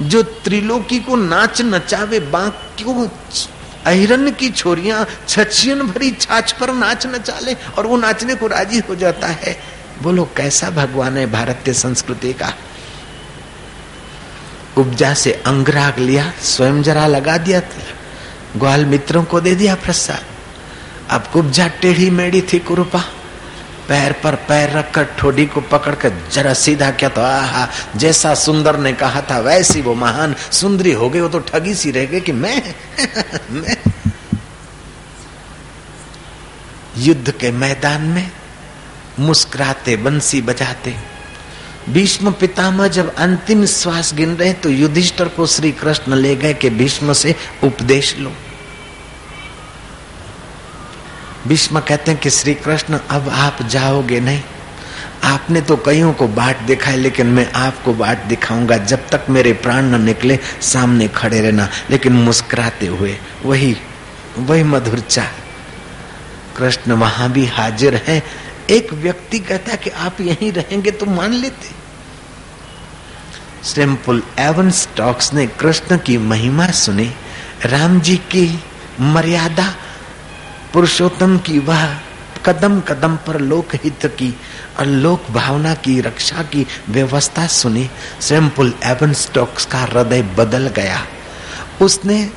जो त्रिलोकी को नाच नचावे बाकी अहिरन की छोरियाँ छछियन भरी छाछ पर नाच नचाले और वो नाचने को राज़ी हो जाता है। बोलो कैसा भगवान है भारतीय संस्कृति का? उपजा से अंगराग लिया, स्वयं जरा लगा दिया ग्वाल मित्रों को दे दिया प्रसाद। अब कुब्जा टेढ़ी मेढ़ी थी कुरुपा। पैर पर पैर रखकर ठोडी को पकड़कर जरा सीधा किया तो आहा, जैसा सुंदर ने कहा था, वैसी वो महान सुंदरी हो गई, वो तो ठगी सी रह गई कि मैं? मैं? युद्ध के मैदान में मुस्कुराते, बंसी बजाते। भीष्म पितामह जब अंतिम श्वास गिन रहे तो युधिष्ठर को श्री कृष्ण ले गए कि भीष्म से उपदेश लो। भीष्म कहते हैं कि श्री कृष्ण अब आप जाओगे नहीं। आपने तो कईयों को बाट दिखाई, लेकिन मैं आपको बाट दिखाऊँगा। जब तक मेरे प्राण न निकले, सामने खड़े रहना। लेकिन मुस्कुराते हुए, वही वही मधुरचा कृष्ण वहाँ भी हाजिर है। एक व्यक्ति कहता कि आप यहीं रहेंगे तो मान लेते। सिंपल एवन स्टॉक्स ने कृष्ण की महिमा सुनी। राम जी की मर्यादा पुरुषोत्तम की वह कदम कदम पर लोक हित की और लोक भावना की, रक्षा की व्यवस्था सुनी। स्वयं पुल एवन स्टॉक्स का हृदय बदल गया। उसने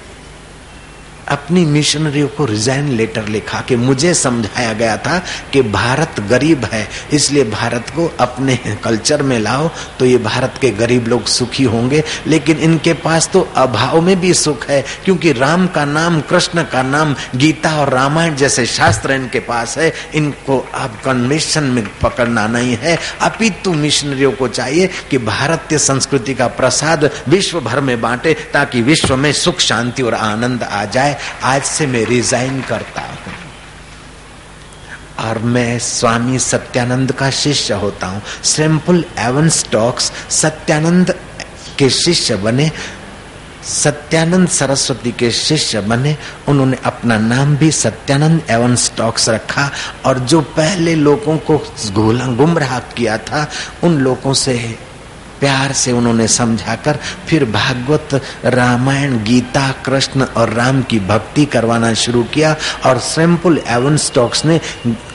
अपनी मिशनरियों को रिजाइन लेटर लिखा कि मुझे समझाया गया था कि भारत गरीब है, इसलिए भारत को अपने कल्चर में लाओ तो ये भारत के गरीब लोग सुखी होंगे। लेकिन इनके पास तो अभाव में भी सुख है, क्योंकि राम का नाम, कृष्ण का नाम, गीता और रामायण जैसे शास्त्र इनके पास है। इनको अब कन्वेशन में पकड़ना नहीं है। अपितु मिशनरियों को चाहिए कि भारतीय संस्कृति का प्रसाद विश्व भर में बांटे, ताकि विश्व में सुख, शांति और आनंद आ जाए। आज से मैं रिजाइन करता हूँ। और मैं स्वामी सत्यानंद का शिष्य होता हूँ। सिंपल एवन स्टॉक्स सत्यानंद के शिष्य बने। सत्यानंद सरस्वती के शिष्य बने। उन्होंने अपना नाम भी सत्यानंद एवं स्टॉक्स रखा। और जो पहले लोगों को गुमराह किया था, उन लोगों से प्यार से उन्होंने समझाकर फिर भागवत, रामायण, गीता, कृष्ण और राम की भक्ति करवाना शुरू किया और सिंपल एवन स्टॉक्स ने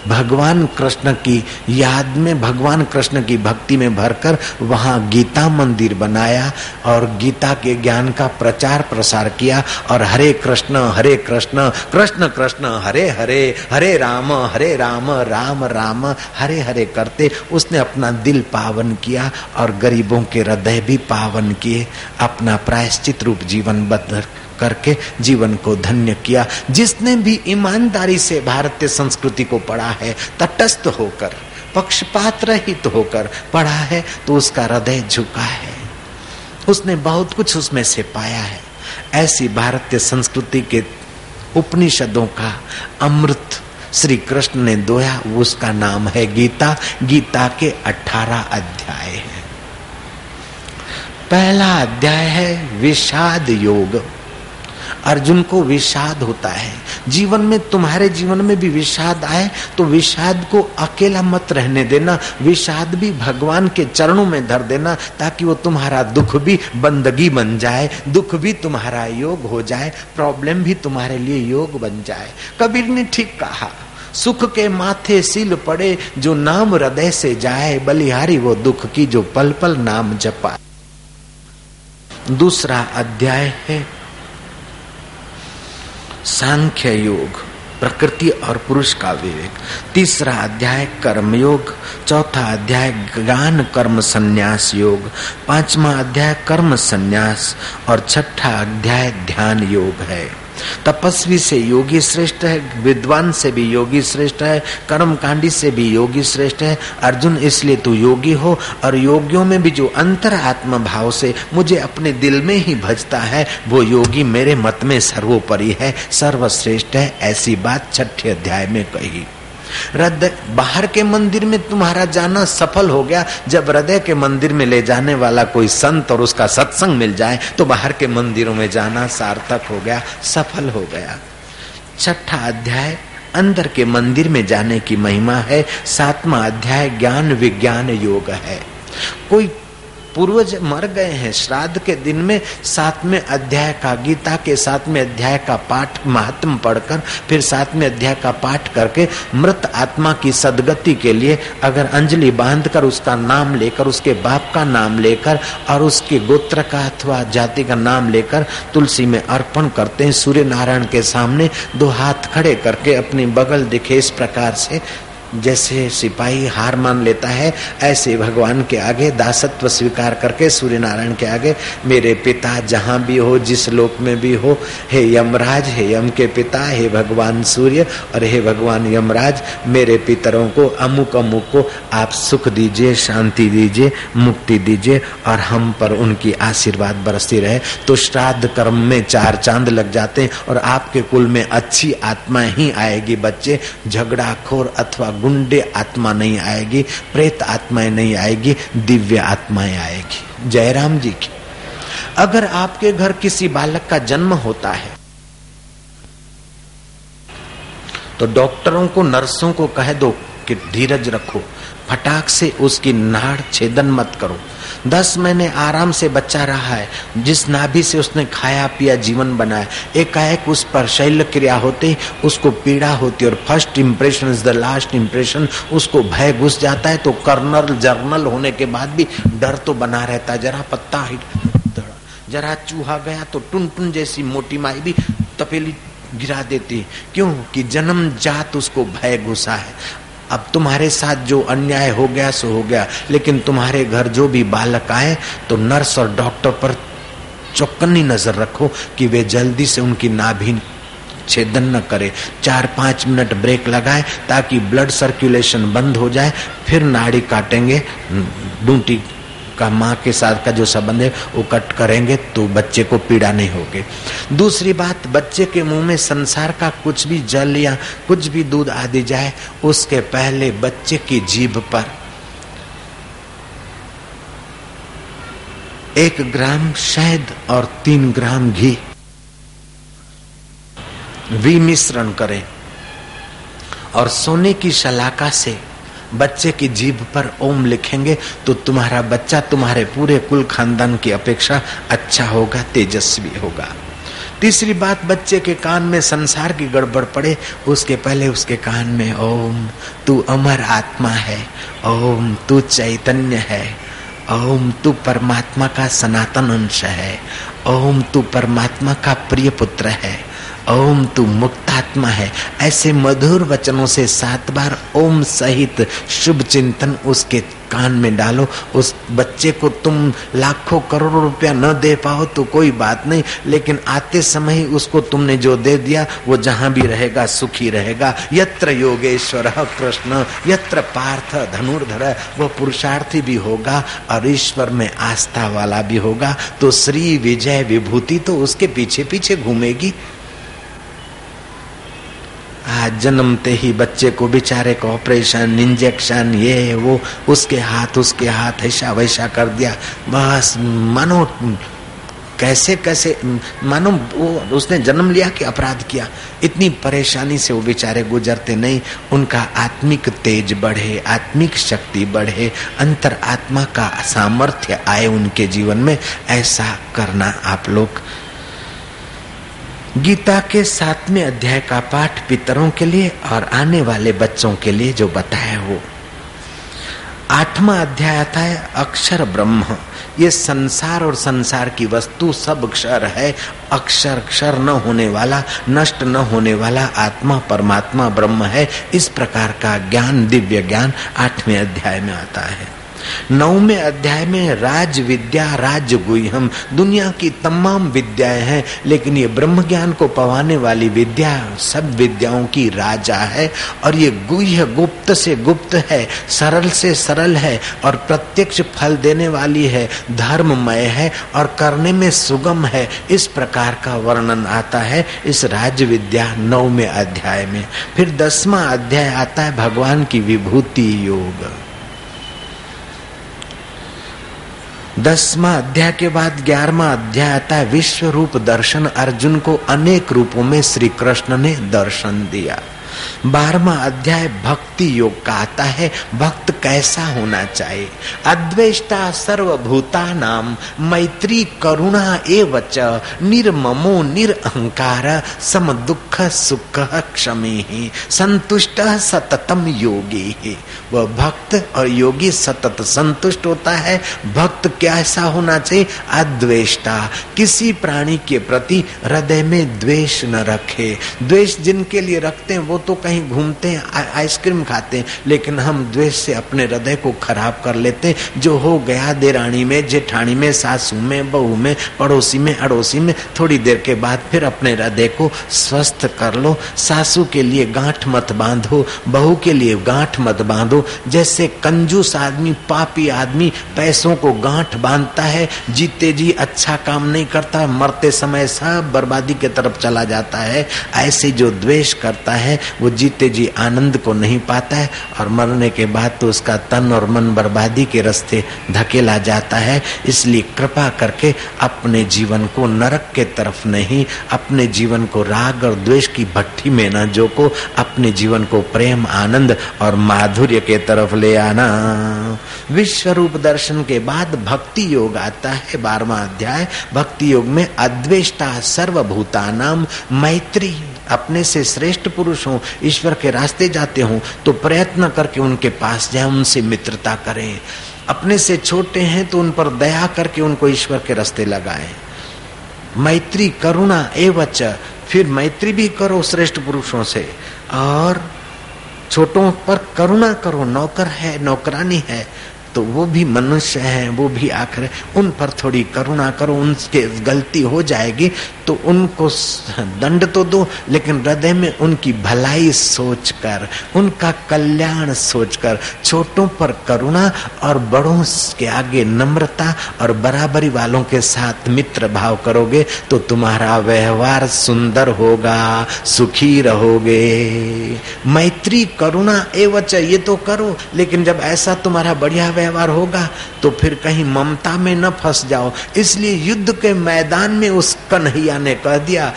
भगवान कृष्ण की याद में, भगवान कृष्ण की भक्ति में भरकर वहाँ गीता मंदिर बनाया और गीता के ज्ञान का प्रचार प्रसार किया और हरे कृष्ण हरे कृष्ण कृष्ण कृष्ण, हरे हरे हरे राम हरे राम राम राम, हरे हरे करते उसने अपना दिल पावन किया और गरीबों के हृदय भी पावन किए, अपना प्रायश्चित रूप जीवन बदल करके जीवन को धन्य किया। जिसने भी ईमानदारी से भारतीय संस्कृति को पढ़ा है, तटस्थ होकर, पक्षपात रहित तो होकर पढ़ा है तो उसका हृदय झुका है। उसने बहुत कुछ उसमें से पाया है। ऐसी भारतीय संस्कृति के उपनिषदों का अमृत श्री कृष्ण ने दोया, उसका नाम है गीता। गीता के अठारह अध्याय है। पहला अध्याय है विषाद योग। अर्जुन को विषाद होता है। जीवन में, तुम्हारे जीवन में भी विषाद आए तो विषाद को अकेला मत रहने देना, विषाद भी भगवान के चरणों में धर देना, ताकि वो तुम्हारा दुख भी बंदगी बन जाए, दुख भी तुम्हारा योग हो जाए प्रॉब्लम भी तुम्हारे लिए योग बन जाए। कबीर ने ठीक कहा, सुख के माथे सिल पड़े, जो नाम हृदय से जाए, बलिहारी वो दुख की जो पल पल नाम जपा। दूसरा अध्याय है सांख्य योग, प्रकृति और पुरुष का विवेक। तीसरा अध्याय कर्म योग, चौथा अध्याय ज्ञान कर्म संन्यास योग, पांचवा अध्याय कर्म संन्यास और छठा अध्याय ध्यान योग है। तपस्वी से योगी श्रेष्ठ है, विद्वान से भी योगी श्रेष्ठ है कर्म कांडी से भी योगी श्रेष्ठ है। अर्जुन, इसलिए तू योगी हो और योगियों में भी जो अंतर आत्म भाव से मुझे अपने दिल में ही भजता है, वो योगी मेरे मत में सर्वोपरि है। सर्वश्रेष्ठ है, ऐसी बात छठे अध्याय में कही। हृदय बाहर के मंदिर में तुम्हारा जाना सफल हो गया। जब हृदय के मंदिर में ले जाने वाला कोई संत और उसका सत्संग मिल जाए तो बाहर के मंदिरों में जाना सार्थक हो गया, सफल हो गया। छठा अध्याय, अंदर के मंदिर में जाने की महिमा है। सातवां अध्याय, ज्ञान विज्ञान योग है। कोई पूर्वज मर गए हैं। श्राद्ध के दिन में सातवें अध्याय का गीता के सातवें अध्याय का पाठ महात्म पढ़कर, फिर सातवें अध्याय का पाठ करके मृत आत्मा की सदगति के लिए अगर अंजलि बांधकर उसका नाम लेकर, उसके बाप का नाम लेकर और उसके गोत्र का अथवा जाति का नाम लेकर तुलसी में अर्पण करते हैं सूर्य नारायण के सामने दो हाथ खड़े करके अपनी बगल दिखे। इस प्रकार से जैसे सिपाही हार मान लेता है, ऐसे भगवान के आगे दासत्व स्वीकार करके सूर्य नारायण के आगे, मेरे पिता जहाँ भी हो, जिस लोक में भी हो, हे यमराज, हे यम के पिता, हे भगवान सूर्य और हे भगवान यमराज, मेरे पितरों को अमुक अमुक को आप सुख दीजिए, शांति दीजिए, मुक्ति दीजिए और हम पर उनकी आशीर्वाद बरसती रहे। तो श्राद्ध कर्म में चार चाँद लग जाते हैं और आपके कुल में अच्छी आत्मा ही आएगी, बच्चे। झगड़ा खोर अथवा गुंडे आत्मा नहीं आएगी, प्रेत आत्माएँ नहीं आएगी, दिव्य आत्माएँ आएगी। जयराम जी की। अगर आपके घर किसी बालक का जन्म होता है तो डॉक्टरों को, नर्सों को कह दो कि धीरज रखो, फटाक से उसकी नाड़ छेदन मत करो। दस महीने आराम से बच्चा रहा है। जिस नाभि से उसने खाया, पिया, जीवन बनाया, एकाएक उस पर शैल क्रिया होते, उसको पीड़ा होती और first impression is the last impression उसको भय घुस जाता है तो कर्नल, जर्नल होने के बाद भी डर तो बना रहता है। जरा पत्ता जरा चूहा गया तो टुन टुन जैसी मोटी माई भी तपेली गिरा देती। क्यों? कि जन्म जात उसको भय घुसा है। अब तुम्हारे साथ जो अन्याय हो गया, सो हो गया। लेकिन तुम्हारे घर जो भी बालक आए तो नर्स और डॉक्टर पर चौकन्नी नज़र रखो कि वे जल्दी से उनकी नाभि छेदन न करे। चार पाँच मिनट ब्रेक लगाए ताकि ब्लड सर्कुलेशन बंद हो जाए, फिर नाड़ी काटेंगे, डूटी का, माँ के साथ का जो संबंध है, वो कट करेंगे तो बच्चे को पीड़ा नहीं होगी। दूसरी बात, बच्चे के मुँह में संसार का कुछ भी जल या कुछ भी दूध आदि जाए, उसके पहले बच्चे की जीभ पर। एक ग्राम शहद और तीन ग्राम घी। विमिश्रण करें और सोने की शलाका से बच्चे की जीभ पर ओम लिखेंगे तो तुम्हारा बच्चा तुम्हारे पूरे कुल खानदान की अपेक्षा अच्छा होगा, तेजस्वी होगा। तीसरी बात, बच्चे के कान में संसार की गड़बड़ पड़े, उसके पहले उसके कान में ओम, तू अमर आत्मा है, ओम, तू चैतन्य है, ओम, तू परमात्मा का सनातन अंश है, ओम, तू परमात्मा का प्रिय पुत्र है, ओम, तू मुक्तात्मा है। ऐसे मधुर वचनों से सात बार ओम सहित शुभ चिंतन उसके कान में डालो। उस बच्चे को तुम लाखों करोड़ों रुपया न दे पाओ तो कोई बात नहीं, लेकिन आते समय ही उसको तुमने जो दे दिया, वो जहाँ भी रहेगा, सुखी रहेगा। यत्र योगेश्वर कृष्ण, यत्र पार्थ धनुर्धर, वो पुरुषार्थी भी होगा और ईश्वर में आस्था वाला भी होगा। तो श्री विजय विभूति तो उसके पीछे पीछे घूमेगी। जन्मते ही बच्चे को बेचारे को ऑपरेशन, इंजेक्शन, ये, वो, उसके हाथ उसके हाथ, ऐसा वैसा कर दिया। बस मानो, कैसे कैसे, मानो, वो, उसने जन्म लिया कि अपराध किया? इतनी परेशानी से वो बेचारे गुजरते नहीं। उनका आत्मिक तेज बढ़े, आत्मिक शक्ति बढ़े, अंतर आत्मा का सामर्थ्य आए उनके जीवन में। ऐसा करना आप लोग गीता के सातवें अध्याय का पाठ पितरों के लिए और आने वाले बच्चों के लिए जो बताया वो आठवां अध्याय आता है, अक्षर ब्रह्म। ये संसार और संसार की वस्तु सब क्षर है। अक्षर क्षर न होने वाला, नष्ट न होने वाला आत्मा, परमात्मा ब्रह्म है। इस प्रकार का ज्ञान, दिव्य ज्ञान आठवें अध्याय में आता है। नौवे अध्याय में राज विद्या, राज गुह्यम। दुनिया की तमाम विद्याएँ हैं, लेकिन ये ब्रह्म ज्ञान को पवाने वाली विद्या सब विद्याओं की राजा है, और ये गुह्य गुप्त से गुप्त है, सरल से सरल है, और प्रत्यक्ष फल देने वाली है, धर्ममय है, और करने में सुगम है। इस प्रकार का वर्णन आता है इस राज विद्या नौवे अध्याय में। फिर दसवा अध्याय आता है भगवान की विभूति योग। दसवा अध्याय के बाद ग्यारहवा अध्याय आता है विश्व रूप दर्शन अर्जुन को अनेक रूपों में श्री कृष्ण ने दर्शन दिया। बारहवा अध्याय भक्ति योग का आता है, भक्त कैसा होना चाहिए? अद्वेष्टा सर्वभूता नाम मैत्री करुणा एवच, निर्ममो निरअहकार सम दुख सुख क्षमी, संतुष्ट सततम योगी। वह भक्त और योगी सतत संतुष्ट होता है। भक्त कैसा होना चाहिए? अद्वेष्टा। किसी प्राणी के प्रति हृदय में द्वेष न रखे। द्वेष जिनके लिए रखते हैं, वो तो कहीं घूमते हैं आइसक्रीम खाते हैं, लेकिन हम द्वेष से अपने हृदय को खराब कर लेते हैं। जो हो गया देरानी में जेठानी में, सासू में, बहू में, पड़ोसी में, अड़ोसी में, थोड़ी देर के बाद फिर अपने हृदय को स्वस्थ कर लो। सासू के लिए गांठ मत बांधो, बहू के लिए गांठ मत बांधो। जैसे कंजूस आदमी, पापी आदमी पैसों को गांठ बांधता है, जीते जी अच्छा काम नहीं करता, मरते समय सब बर्बादी के तरफ़ चला जाता है। ऐसे जो द्वेष करता है वो जीते जी आनंद को नहीं पाता है और मरने के बाद तो उसका तन और मन बर्बादी के रास्ते धकेला जाता है। इसलिए कृपा करके अपने जीवन को नरक के तरफ़ नहीं, अपने जीवन को राग और द्वेष की भट्टी में न जो को अपने जीवन को प्रेम, आनंद और माधुर्य के तरफ़ ले आना। विश्व रूप दर्शन के बाद भक्ति योग आता है बारवा अध्याय। भक्ति योग में अद्वेष्टा सर्वभूता नाम मैत्री। अपने से श्रेष्ठ पुरुष हो, ईश्वर के रास्ते जाते हो तो प्रयत्न करके उनके पास जाए, उनसे मित्रता करें। अपने से छोटे हैं तो उन पर दया करके उनको ईश्वर के रास्ते लगाए। मैत्री करुणा एवच, फिर मैत्री भी करो श्रेष्ठ पुरुषों से। और छोटों पर करुणा करो, नौकर है, नौकरानी है तो वो भी मनुष्य हैं, वो भी आखिर उन पर थोड़ी करुणा करो, उनके गलती हो जाएगी तो उनको दंड तो दो, लेकिन हृदय में उनकी भलाई सोचकर, उनका कल्याण सोचकर, छोटों पर करुणा और बड़ों के आगे नम्रता और बराबरी वालों के साथ मित्र भाव करोगे तो तुम्हारा व्यवहार सुंदर होगा, सुखी रहोगे। मैत्री, करुणा एवं ये तो करो, लेकिन जब ऐसा तुम्हारा बढ़िया व्यवहार होगा तो फिर कहीं ममता में न फंस जाओ। इसलिए युद्ध के मैदान में उस कन्हैया ने कह दिया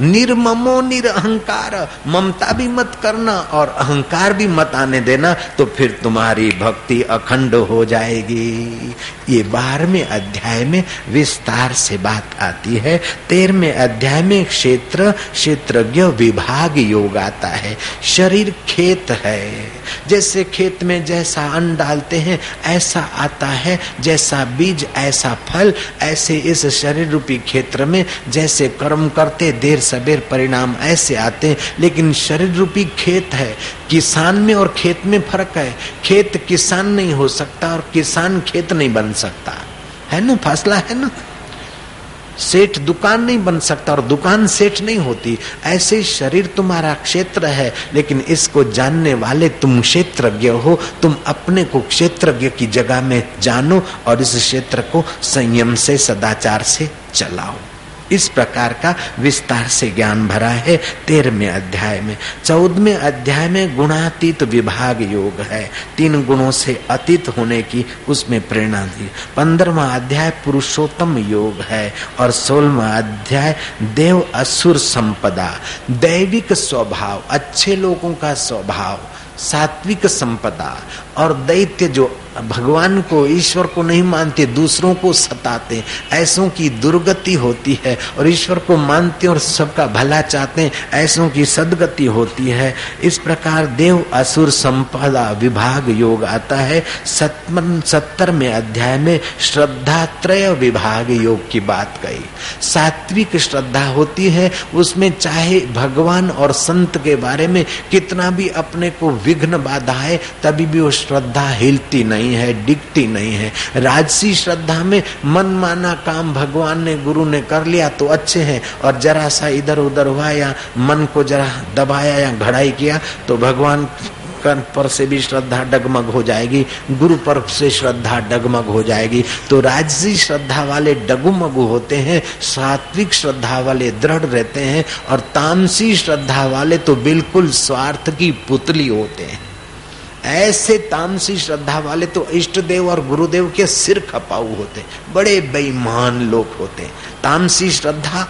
निर्ममो निरअहकार ममता भी मत करना और अहंकार भी मत आने देना तो फिर तुम्हारी भक्ति अखंड हो जाएगी। ये बारहवें अध्याय में विस्तार से बात आती है। तेरहवें अध्याय में क्षेत्र, क्षेत्रज्ञ विभाग योग आता है। शरीर खेत है। जैसे खेत में जैसा अन्न डालते हैं, ऐसा आता है। जैसा बीज, ऐसा फल, ऐसे इस शरीर रूपी क्षेत्र में जैसे कर्म करते, देर सबेर परिणाम ऐसे आते हैं। लेकिन शरीर रूपी खेत है। किसान में और खेत में फ़र्क है। खेत किसान नहीं हो सकता और किसान खेत नहीं बन सकता। है ना? फासला है ना? सेठ दुकान नहीं बन सकता और दुकान सेठ नहीं होती। ऐसे शरीर तुम्हारा क्षेत्र है, लेकिन इसको जानने वाले तुम क्षेत्रज्ञ हो। तुम अपने को क्षेत्रज्ञ की जगह में जानो और इस क्षेत्र को संयम से, सदाचार से चलाओ। इस प्रकार का विस्तार से ज्ञान भरा है तेरहवें अध्याय में। चौदहवें अध्याय में गुणातीत विभाग योग है। तीन गुणों से अतीत होने की उसमें प्रेरणा दी। पंद्रवा अध्याय पुरुषोत्तम योग है और सोलवा अध्याय देव असुर संपदा। दैविक स्वभाव, अच्छे लोगों का स्वभाव, सात्विक संपदा और दैत्य जो भगवान को, ईश्वर को नहीं मानते, दूसरों को सताते ऐसों की दुर्गति होती है और ईश्वर को मानते और सबका भला चाहते ऐसों की सदगति होती है। इस प्रकार देव असुर संपदा विभाग योग आता है। सत्मन सत्तर में अध्याय में श्रद्धा त्रय विभाग योग की बात कही। सात्विक श्रद्धा होती है। उसमें चाहे भगवान और संत के बारे में कितना भी अपने को विघ्न बाधा है, तभी भी वो श्रद्धा हिलती नहीं। नहीं है, डिगती नहीं है। राजसी श्रद्धा में मन माना काम भगवान ने, गुरु ने कर लिया तो अच्छे हैं। और जरा सा इधर उधर हुआ या मन को जरा दबाया या घड़ाई किया तो भगवान पर से भी श्रद्धा डगमग हो जाएगी, गुरु पर से श्रद्धा डगमग हो जाएगी। तो राजसी श्रद्धा वाले डगुमगु होते हैं, सात्विक श्रद्धा वाले दृढ़ रहते हैं, और तामसी श्रद्धा वाले तो बिल्कुल स्वार्थ की पुतली होते हैं। ऐसे तामसी श्रद्धा वाले तो इष्ट देव और गुरुदेव के सिर खपाऊ होते, बड़े बेईमान लोग होते। तामसी श्रद्धा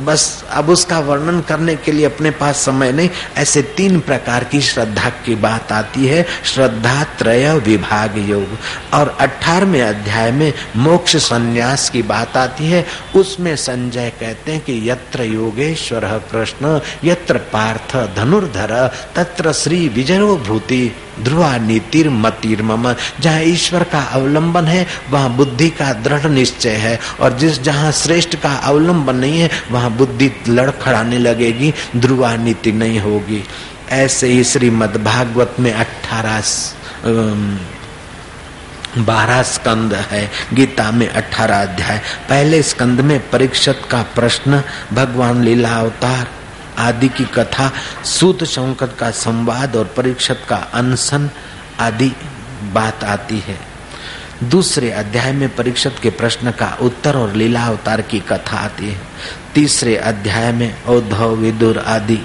बस अब उसका वर्णन करने के लिए अपने पास समय नहीं। ऐसे तीन प्रकार की श्रद्धा की बात आती है, श्रद्धा त्रय विभाग योग। और अठारहवें अध्याय में मोक्ष संन्यास की बात आती है, उसमें संजय कहते हैं कि यत्र योगेश्वर कृष्ण, यत्र पार्थ धनुर्धर, तत्र श्री विजयो भूति। ध्रुवा नीतिर मतिर मम जहाँ ईश्वर का अवलंबन है, वहाँ बुद्धि का दृढ़ निश्चय है। और जिस जहाँ श्रेष्ठ का अवलंबन नहीं है, वहाँ बुद्धि लड़खड़ाने लगेगी ध्रुवा नीति नहीं होगी। ऐसे ही श्रीमद भागवत में अठारह बारह स्कंद है, गीता में अठारह अध्याय। पहले स्कंद में परीक्षत का प्रश्न, भगवान लीला अवतार आदि की कथा, सूत शंकर का संवाद और परीक्षत का अनशन आदि बात आती है। दूसरे अध्याय में परीक्षत के प्रश्न का उत्तर और लीला अवतार की कथा आती है। तीसरे अध्याय में औधव, विदुर आदि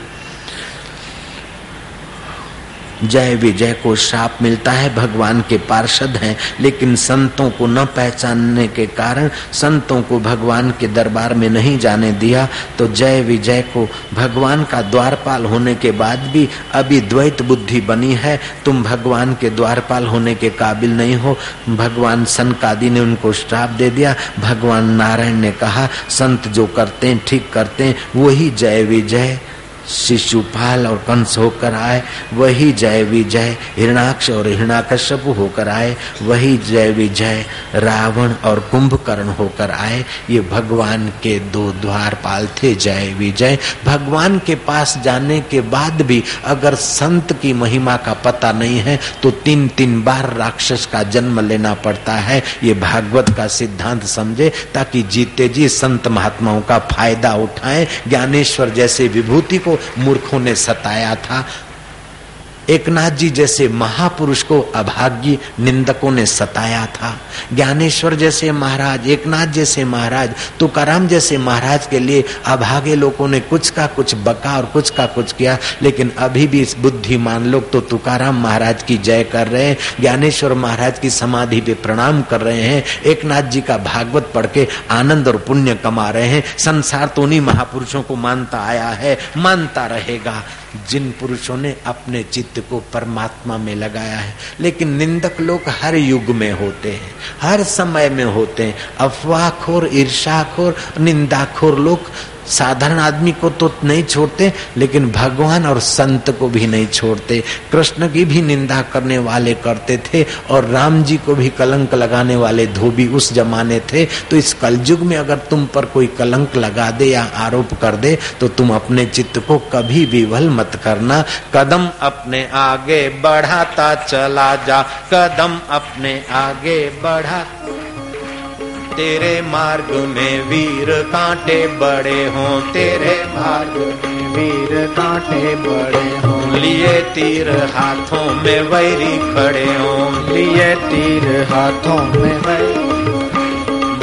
जय विजय को श्राप मिलता है, भगवान के पार्षद हैं, लेकिन संतों को न पहचानने के कारण संतों को भगवान के दरबार में नहीं जाने दिया। तो जय विजय को भगवान का द्वारपाल होने के बाद भी अभी द्वैत बुद्धि बनी है। तुम भगवान के द्वारपाल होने के काबिल नहीं हो। भगवान सनकादि ने उनको श्राप दे दिया। भगवान नारायण ने कहा, संत जो करते हैं, ठीक करते हैं, वही जय विजय। शिशुपाल और कंस होकर आए, वही जय विजय, हिरणाक्ष और हिरणाकश्यप होकर आए, वही जय विजय, रावण और कुंभकर्ण होकर आए। ये भगवान के दो द्वारपाल थे, जय विजय। भगवान के पास जाने के बाद भी अगर संत की महिमा का पता नहीं है तो तीन तीन बार राक्षस का जन्म लेना पड़ता है। ये भागवत का सिद्धांत समझे, ताकि जीते जी संत महात्माओं का फ़ायदा उठाएँ। ज्ञानेश्वर जैसे विभूति को मूर्खों ने सताया था। एकनाथ जी जैसे महापुरुष को अभाग्य निंदकों ने सताया था। ज्ञानेश्वर जैसे महाराज, एकनाथ जैसे महाराज, तुकाराम जैसे महाराज के लिए अभागे लोगों ने कुछ का कुछ बका और कुछ का कुछ किया, लेकिन अभी भी बुद्धिमान लोग तो तुकाराम महाराज की जय कर रहे हैं, ज्ञानेश्वर महाराज की समाधि पे प्रणाम कर रहे हैं, एकनाथ जी का भागवत पढ़ के आनंद और पुण्य कमा रहे हैं, संसार तो उन्हीं महापुरुषों को मानता आया है, मानता रहेगा। जिन पुरुषों ने अपने चित्त को परमात्मा में लगाया है, लेकिन निंदक लोग हर युग में होते हैं, हर समय में होते हैं। अफवाहखोर ईर्षाखोर निंदाखोर लोग साधारण आदमी को तो नहीं छोड़ते, लेकिन भगवान और संत को भी नहीं छोड़ते। कृष्ण की भी निंदा करने वाले करते थे और राम जी को भी कलंक लगाने वाले धोबी उस जमाने थे। तो इस कलयुग में अगर तुम पर कोई कलंक लगा दे या आरोप कर दे तो तुम अपने चित्त को कभी विवल मत करना। कदम अपने आगे बढ़ाता चला जा। कदम अपने आगे बढ़ा। तेरे मार्ग में वीर कांटे बड़े हों, तेरे मार्ग में वीर कांटे बड़े हों। लिए तीर हाथों में वैरी खड़े हों, लिए तीर हाथों में वैरी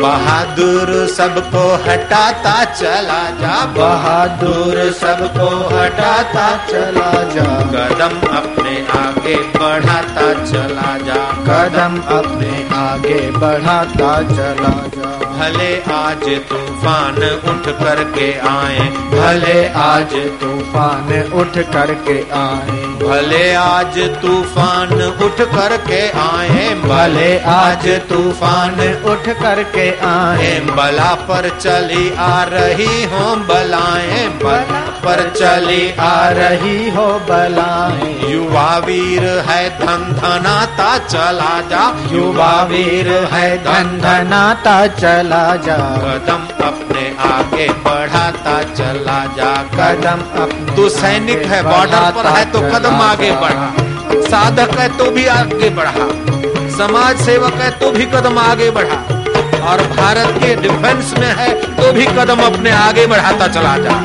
बहादुर सबको हटाता चला जा, बहादुर सबको हटाता चला जा। कदम अपने आगे बढ़ाता चला जा। कदम अपने आगे बढ़ाता चला जा। भले आज तूफ़ान उठ करके आए, भले आज तूफ़ान उठ करके आए। भले आज तूफ़ान उठ करके आए, भले आज तूफ़ान उठ करके आए। बला पर चली आ रही हो बलाएँ बला पर चली आ रही हो बलाएँ। युवा वीर है धन धनाता चला जा। युवा वीर है धन धनाता चला जा। कदम अपने आगे बढ़ाता चला जा। कदम अपने तू सैनिक है बॉर्डर पर है तो कदम आगे बढ़ा। साधक है तो भी आगे बढ़ा। समाज सेवक है तो भी कदम आगे बढ़ा। और भारत के डिफेंस में है तो भी कदम अपने आगे बढ़ाता चला जा।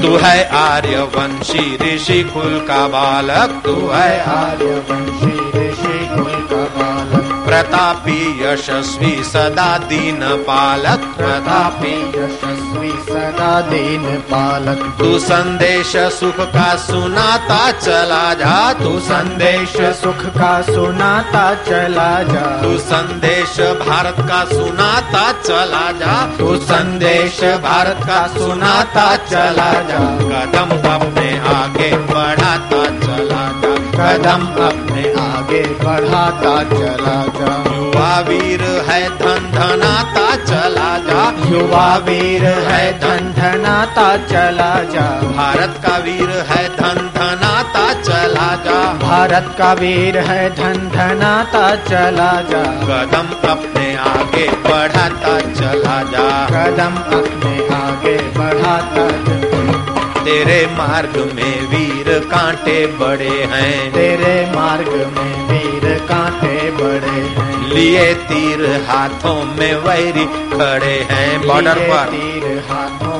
तू है आर्यवंशी, ऋषि कुल का बालक, तू है आर्यवंशी। प्रतापी यशस्वी सदा दीन पालक प्रतापी यशस्वी सदा दीन पालक। तू संदेश सुख का सुनाता चला जा तू संदेश सुख का सुनाता चला जा। तू संदेश भारत का सुनाता चला जा तू संदेश भारत का सुनाता चला जा। कदम अपने आगे बढ़ाता चला कदम अपने आगे बढ़ाता चला जा। युवा वीर है, धन धनाता चला जा। युवा वीर है, धन धनाता चला जा। भारत का वीर है, धन धनाता चला जा। भारत का वीर है, धन धनाता चला जा। कदम अपने आगे बढ़ाता चला जा। कदम अपने आगे बढ़ाता चला तेरे मार्ग में वीर कांटे बड़े हैं। तेरे मार्ग में वीर कांटे बड़े हैं। लिए तीर हाथों में वैरी खड़े हैं। बॉर्डर पर। तीर हाथों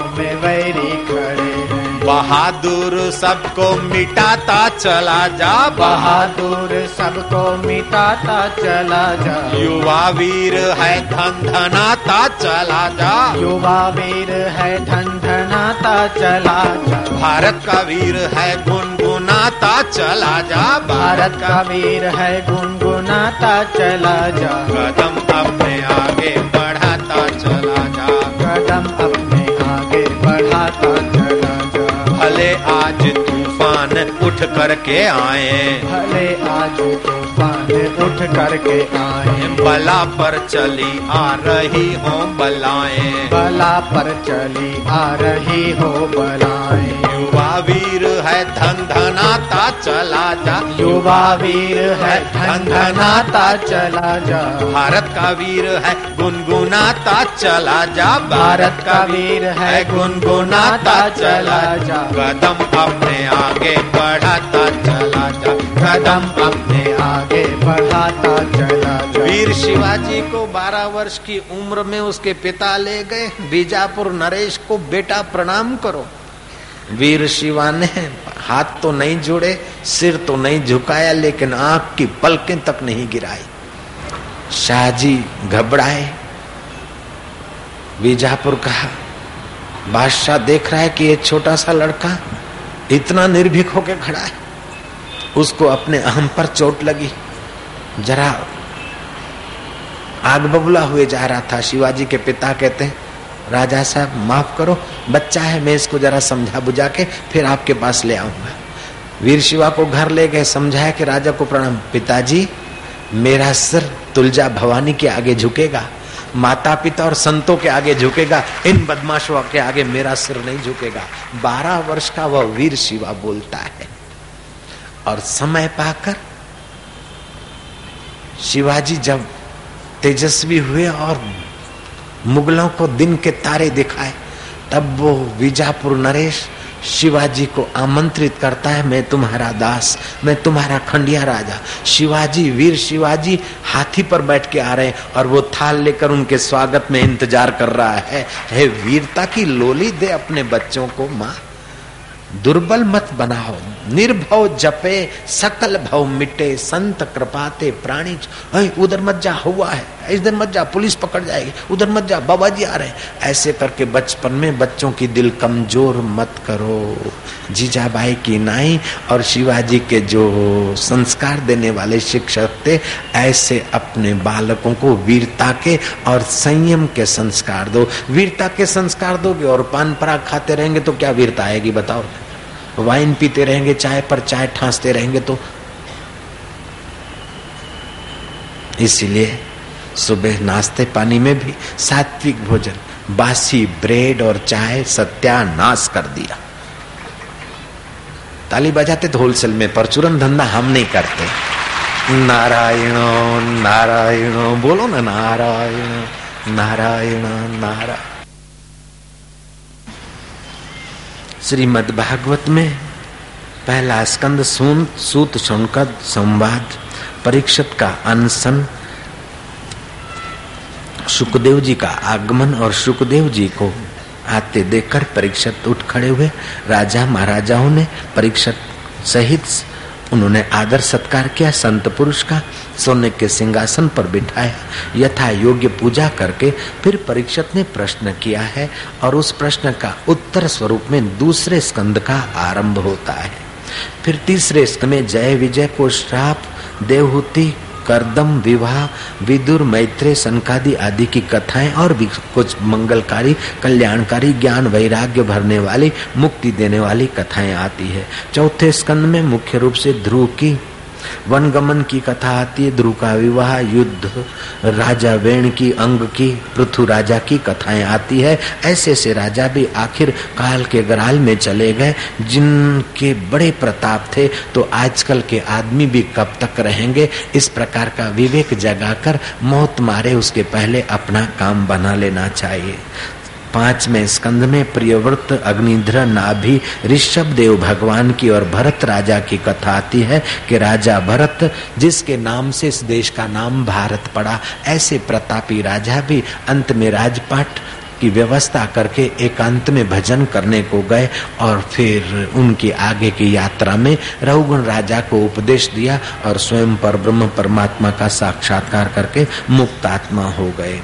बहादुर सबको मिटाता चला जा। बहादुर सबको मिटाता चला जा। युवा वीर है धन धनाता चला जा। युवा वीर है धन धनाता चला जा। भारत का वीर है गुनगुनाता चला जा। भारत का वीर है गुनगुनाता चला जा। कदम अपने आगे बढ़ाता चला जा। कदम उठ करके आए। भले आज तूफ़ान उठ करके आए। बला पर चली आ रही हो बलाएँ। बला पर चली आ रही हो बलाएँ। युवा वीर है धन धनाता चला जा। युवा वीर है धन धनाता चला जा। भारत का वीर है, गुनगुनाता चला जा। भारत का वीर है, गुनगुनाता चला जा। कदम अपने आगे बढ़ाता चला जा। कदम अपने आगे बढ़ाता चला जा। वीर शिवाजी को 12 वर्ष की उम्र में उसके पिता ले गए। बीजापुर नरेश को बेटा प्रणाम करो। वीर शिवा ने हाथ तो नहीं जोड़े, सिर तो नहीं झुकाया, लेकिन आँख की पलकें तक नहीं गिराई। शाहजी घबराए। बीजापुर कहा बादशाह देख रहा है कि ये छोटा सा लड़का इतना निर्भीक होकर खड़ा है। उसको अपने अहम पर चोट लगी। जरा आग बबूला हुए जा रहा था। शिवाजी के पिता कहते हैं राजा साहब, माफ़ करो, बच्चा है, मैं इसको जरा समझा बुझा के फिर आपके पास ले आऊँगा। वीर शिवा को घर ले गए, समझाया कि राजा को प्रणाम। पिताजी, मेरा सिर तुलजा भवानी के आगे झुकेगा माता पिता और संतों के आगे झुकेगा, इन बदमाशों के आगे मेरा सिर नहीं झुकेगा। बारह वर्ष का वह वीर शिवा बोलता है। और समय पाकर शिवाजी जब तेजस्वी हुए और मुगलों को दिन के तारे दिखाए। तब वो विजापुर नरेश शिवाजी को आमंत्रित करता है, मैं तुम्हारा दास, मैं तुम्हारा खंडिया राजा। शिवाजी, वीर शिवाजी हाथी पर बैठ के आ रहे हैं और वो थाल लेकर उनके स्वागत में इंतज़ार कर रहा है। हे वीरता की लोली दे अपने बच्चों को, माँ। दुर्बल मत बनाओ निर्भव जपे, सकल भव मिटे, संत कृपाते प्राणी उधर मत जा, हुआ है। इधर मत जा, पुलिस पकड़ जाएगी। उधर मत जा, बाबा जी आ रहे हैं। ऐसे करके बचपन में बच्चों की दिल कमज़ोर मत करो। जीजाबाई की नाई और शिवाजी के जो संस्कार देने वाले शिक्षक थे, ऐसे अपने बालकों को वीरता के और संयम के संस्कार दो। वीरता के संस्कार दोगे और पान पराग खाते रहेंगे तो क्या वीरता आएगी, बताओ। वाइन पीते रहेंगे, चाय पर चाय ठांसते रहेंगे तो। इसीलिए सुबह नाश्ते पानी में भी सात्विक भोजन, बासी ब्रेड और चाय, सत्यानाश कर दिया। ताली बजाते तो होलसेल में परचूरन धंधा हम नहीं करते। नारायण नारायण, बोलो ना नारायण नारायण नारायण श्रीमद भागवत में पहला स्कंद सुन सूत शुनकद संवाद, परीक्षित का अनशन, सुखदेव जी का आगमन और सुखदेव जी को आते देखकर परीक्षित उठ खड़े हुए। राजा महाराजाओं ने परीक्षित सहित उन्होंने आदर सत्कार किया, संत पुरुष का, सोने के सिंहासन पर बिठाया, यथा योग्य पूजा करके फिर परीक्षित ने प्रश्न किया है और उस प्रश्न का उत्तर स्वरूप में दूसरे स्कंद का आरंभ होता है। फिर तीसरे स्कंद में जय विजय को श्राप, देवहूति करदम विवाह, विदुर, मैत्रेय संकादि आदि की कथाएँ और भी कुछ मंगलकारी, कल्याणकारी, ज्ञान, वैराग्य भरने वाली, मुक्ति देने वाली कथाएँ आती है। चौथे स्कंद में मुख्य रूप से ध्रुव की वनगमन की कथा आती है ध्रुव का विवाह, युद्ध, राजा वेण की, अंग की, पृथु राजा की कथाएँ आती है। ऐसे ऐसे राजा भी आखिर काल के गराल में चले गए। जिनके बड़े प्रताप थे तो आजकल के आदमी भी कब तक रहेंगे? इस प्रकार का विवेक जगाकर मौत मारे उसके पहले अपना काम बना लेना चाहिए। पाँचवें स्कंद में प्रियव्रत अग्निध्र नाभि ऋषभ देव भगवान की और भरत राजा की कथा आती है कि राजा भरत, जिसके नाम से इस देश का नाम भारत पड़ा, ऐसे प्रतापी राजा भी अंत में राजपाट की व्यवस्था करके एकांत में भजन करने को गए और फिर उनकी आगे की यात्रा में रघुगुण राजा को उपदेश दिया और स्वयं पर ब्रह्म परमात्मा का साक्षात्कार करके मुक्तात्मा हो गए।